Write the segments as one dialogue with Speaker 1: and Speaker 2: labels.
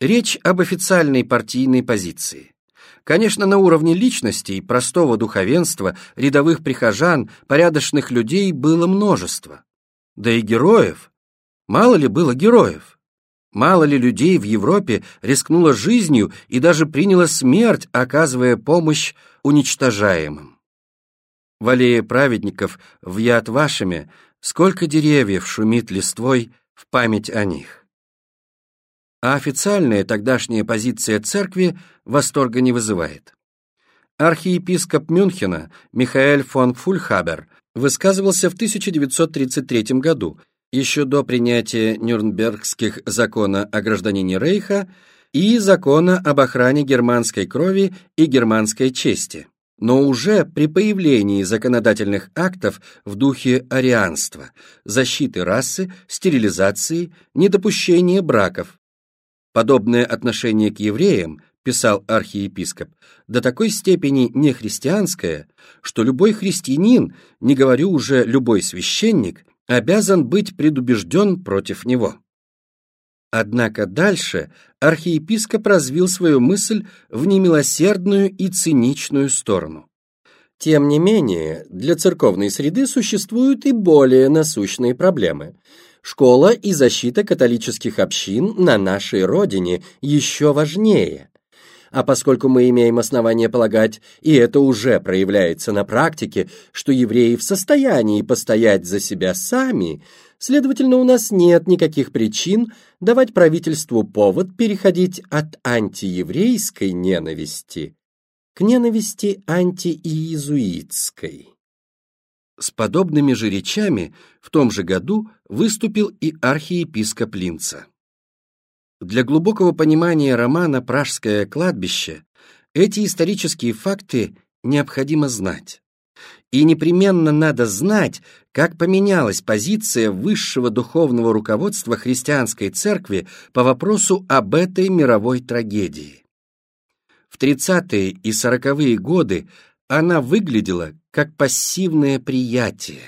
Speaker 1: Речь об официальной партийной позиции. Конечно, на уровне личностей, простого духовенства, рядовых прихожан, порядочных людей было множество. Да и героев. Мало ли было героев? Мало ли людей в Европе рискнуло жизнью и даже приняло смерть, оказывая помощь уничтожаемым? В аллее праведников в Яд Вашеме сколько деревьев шумит листвой в память о них. А официальная тогдашняя позиция церкви восторга не вызывает. Архиепископ Мюнхена Михаэль фон Фульхабер высказывался в 1933 году, еще до принятия Нюрнбергских закона о гражданине Рейха и закона об охране германской крови и германской чести но уже при появлении законодательных актов в духе арианства, защиты расы, стерилизации, недопущения браков. Подобное отношение к евреям, писал архиепископ, до такой степени нехристианское, что любой христианин, не говорю уже любой священник, обязан быть предубежден против него. Однако дальше архиепископ развил свою мысль в немилосердную и циничную сторону. Тем не менее, для церковной среды существуют и более насущные проблемы. Школа и защита католических общин на нашей родине еще важнее. А поскольку мы имеем основания полагать, и это уже проявляется на практике, что евреи в состоянии постоять за себя сами – Следовательно, у нас нет никаких причин давать правительству повод переходить от антиеврейской ненависти к ненависти антииезуитской. С подобными же речами в том же году выступил и архиепископ Линца. Для глубокого понимания романа «Пражское кладбище» эти исторические факты необходимо знать. И непременно надо знать, как поменялась позиция высшего духовного руководства христианской церкви по вопросу об этой мировой трагедии. В 30-е и 40-е годы она выглядела как пассивное приятие.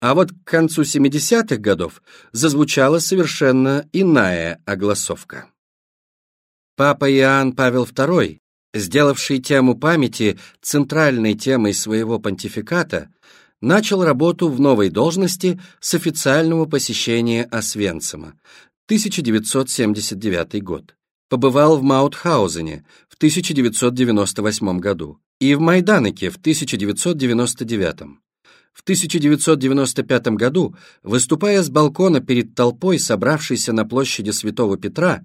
Speaker 1: А вот к концу 70-х годов зазвучала совершенно иная огласовка. Папа Иоанн Павел II сделавший тему памяти центральной темой своего понтификата, начал работу в новой должности с официального посещения Освенцима, 1979 год. Побывал в Маутхаузене в 1998 году и в Майданеке в 1999. В 1995 году, выступая с балкона перед толпой, собравшейся на площади Святого Петра,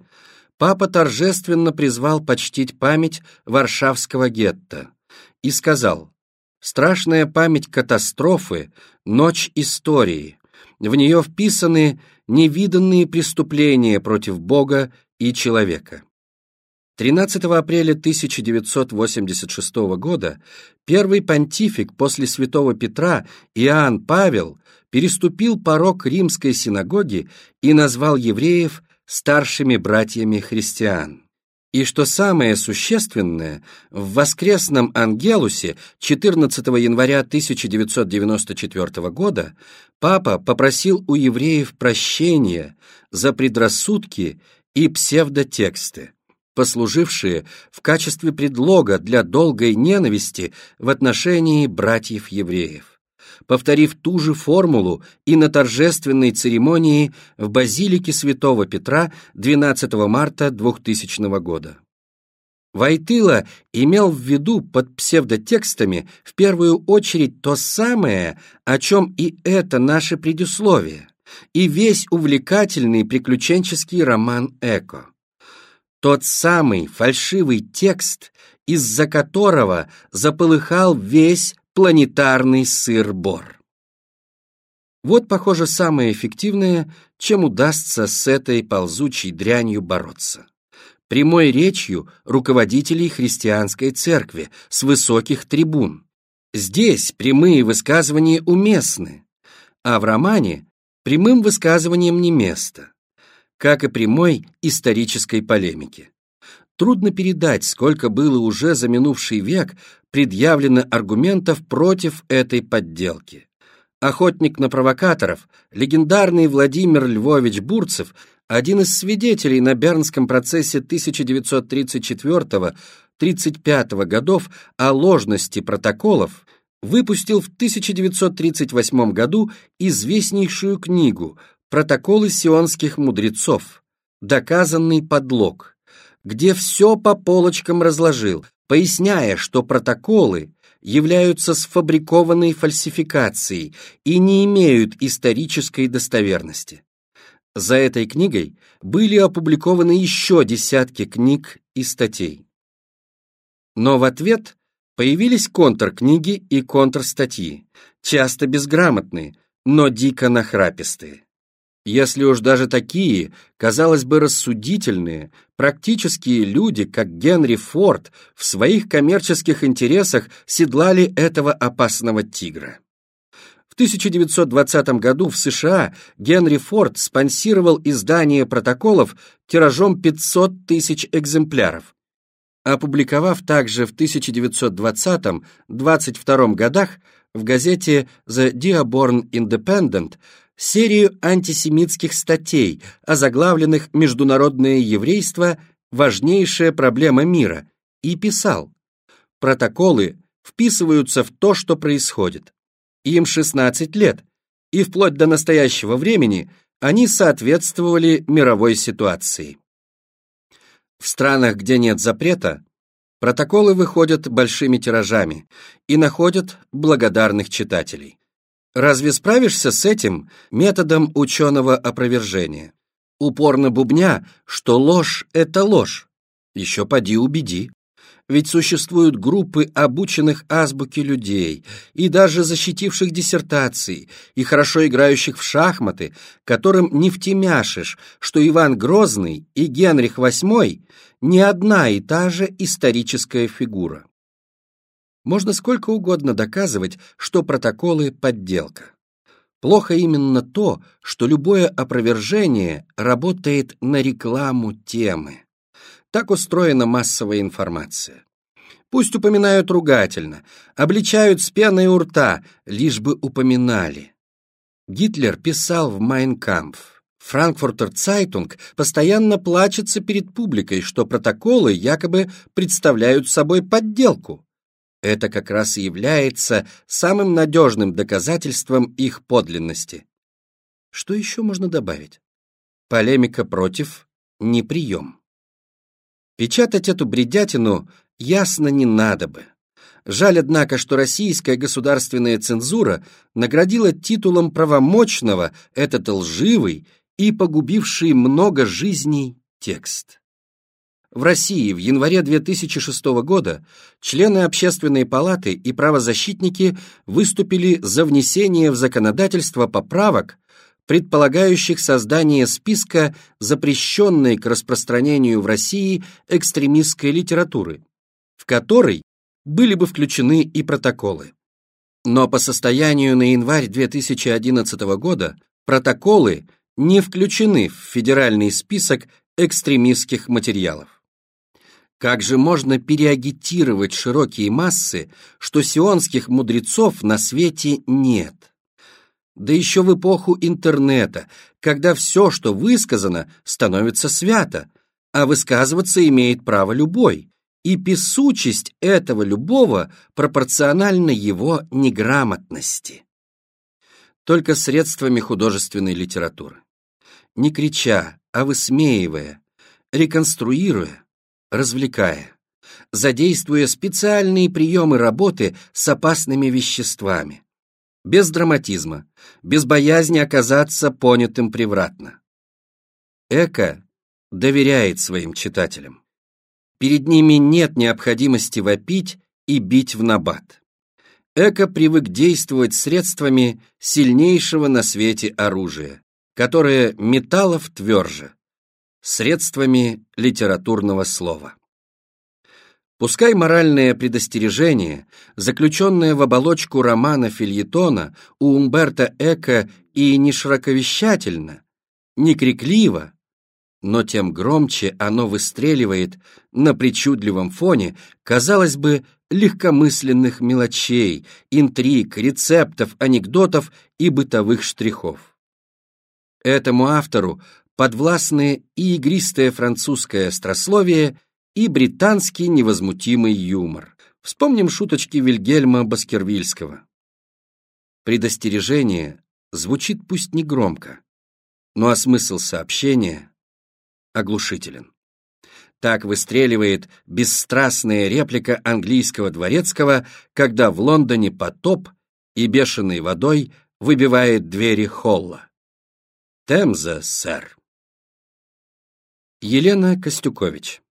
Speaker 1: папа торжественно призвал почтить память Варшавского гетто и сказал «Страшная память катастрофы, ночь истории, в нее вписаны невиданные преступления против Бога и человека». 13 апреля 1986 года первый понтифик после святого Петра Иоанн Павел переступил порог римской синагоги и назвал евреев старшими братьями христиан. И что самое существенное, в воскресном Ангелусе 14 января 1994 года папа попросил у евреев прощения за предрассудки и псевдотексты, послужившие в качестве предлога для долгой ненависти в отношении братьев-евреев повторив ту же формулу и на торжественной церемонии в базилике Святого Петра 12 марта 2000 года. Войтыла имел в виду под псевдотекстами в первую очередь то самое, о чем и это наше предусловие, и весь увлекательный приключенческий роман Эко. Тот самый фальшивый текст, из-за которого заполыхал весь планетарный сыр-бор. Вот, похоже, самое эффективное, чем удастся с этой ползучей дрянью бороться. Прямой речью руководителей христианской церкви с высоких трибун. Здесь прямые высказывания уместны, а в романе прямым высказыванием не место, как и прямой исторической полемики. Трудно передать, сколько было уже за минувший век предъявлено аргументов против этой подделки. Охотник на провокаторов, легендарный Владимир Львович Бурцев один из свидетелей на Бернском процессе 1934-35 годов о ложности протоколов, выпустил в 1938 году известнейшую книгу «Протоколы сионских мудрецов. Доказанный подлог», где все по полочкам разложил, поясняя, что протоколы являются сфабрикованной фальсификацией и не имеют исторической достоверности. За этой книгой были опубликованы еще десятки книг и статей. Но в ответ появились контркниги и контрстатьи, часто безграмотные, но дико нахрапистые. Если уж даже такие, казалось бы, рассудительные, практические люди, как Генри Форд, в своих коммерческих интересах седлали этого опасного тигра. В 1920 году в США Генри Форд спонсировал издание протоколов тиражом 500 тысяч экземпляров, опубликовав также в 1920-22 годах в газете The Dearborn Independent серию антисемитских статей, озаглавленных «Международное еврейство. Важнейшая проблема мира», и писал «Протоколы вписываются в то, что происходит. Им 16 лет, и вплоть до настоящего времени они соответствовали мировой ситуации». В странах, где нет запрета, протоколы выходят большими тиражами и находят благодарных читателей. Разве справишься с этим методом ученого опровержения? Упорно бубня, что ложь — это ложь. Еще поди убеди. Ведь существуют группы обученных азбуке людей и даже защитивших диссертации, и хорошо играющих в шахматы, которым не втемяшешь, что Иван Грозный и Генрих VIII не одна и та же историческая фигура. Можно сколько угодно доказывать, что протоколы – подделка. Плохо именно то, что любое опровержение работает на рекламу темы. Так устроена массовая информация. Пусть упоминают ругательно, обличают с пеной у рта, лишь бы упоминали. Гитлер писал в «Майн кампф». Франкфуртер Цайтунг постоянно плачется перед публикой, что протоколы якобы представляют собой подделку. Это как раз и является самым надежным доказательством их подлинности. Что еще можно добавить? Полемика против – не прием. Печатать эту бредятину ясно не надо бы. Жаль, однако, что российская государственная цензура наградила титулом правомочного этот лживый и погубивший много жизней текст. В России в январе 2006 года члены Общественной палаты и правозащитники выступили за внесение в законодательство поправок, предполагающих создание списка запрещенной к распространению в России экстремистской литературы, в который были бы включены и протоколы. Но по состоянию на январь 2011 года протоколы не включены в федеральный список экстремистских материалов. Как же можно переагитировать широкие массы, что сионских мудрецов на свете нет? Да еще в эпоху интернета, когда все, что высказано, становится свято, а высказываться имеет право любой, и песучесть этого любого пропорциональна его неграмотности. Только средствами художественной литературы. Не крича, а высмеивая, реконструируя, развлекая, задействуя специальные приемы работы с опасными веществами, без драматизма, без боязни оказаться понятым превратно. Эко доверяет своим читателям. Перед ними нет необходимости вопить и бить в набат. Эко привык действовать средствами сильнейшего на свете оружия, которое металлов тверже, средствами литературного слова. Пускай моральное предостережение, заключенное в оболочку романа Фильетона у Умберто Эко и не широковещательно, не крикливо, но тем громче оно выстреливает на причудливом фоне, казалось бы, легкомысленных мелочей, интриг, рецептов, анекдотов и бытовых штрихов. Этому автору подвластны и игристое французское острословие, и британский невозмутимый юмор. Вспомним шуточки Вильгельма Баскервильского. Предостережение звучит пусть не громко, ну а смысл сообщения оглушителен. Так выстреливает бесстрастная реплика английского дворецкого, когда в Лондоне потоп и бешеной водой выбивает двери холла. Темза, сэр. Елена Костюкович